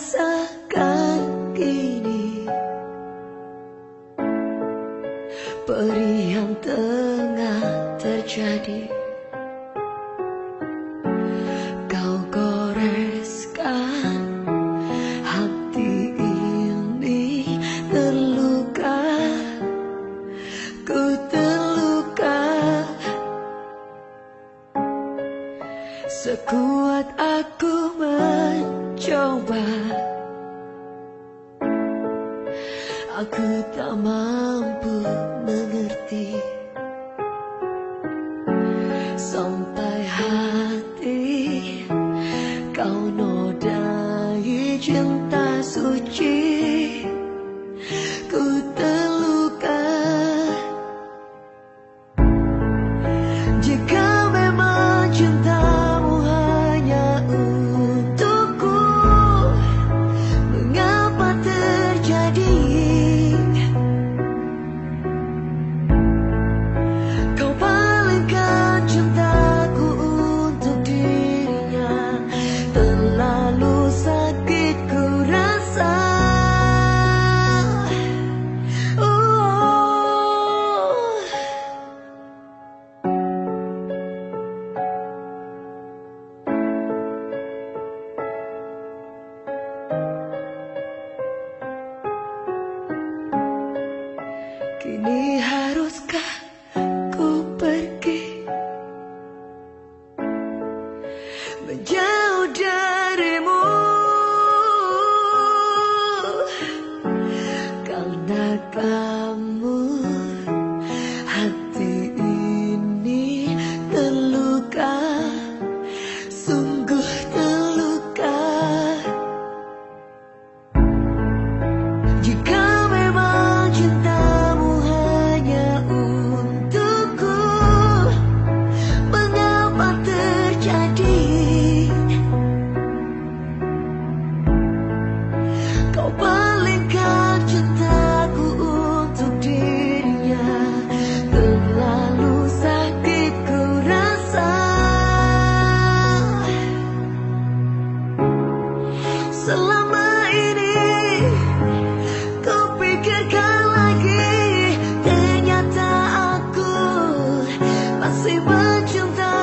rasakan kini. Perih yang tengah terjadi. Kau goreskan hati ini terluka. Ku terluka. Sekuat aku men mencoba. Aku tak mampu mengerti. Sampai hati kau nodai cinta suci. Ku terluka. Jika Ini haruskah ku pergi? Menjauh darimu. Karena kamu Hati ini terluka. Sungguh terluka. Jika but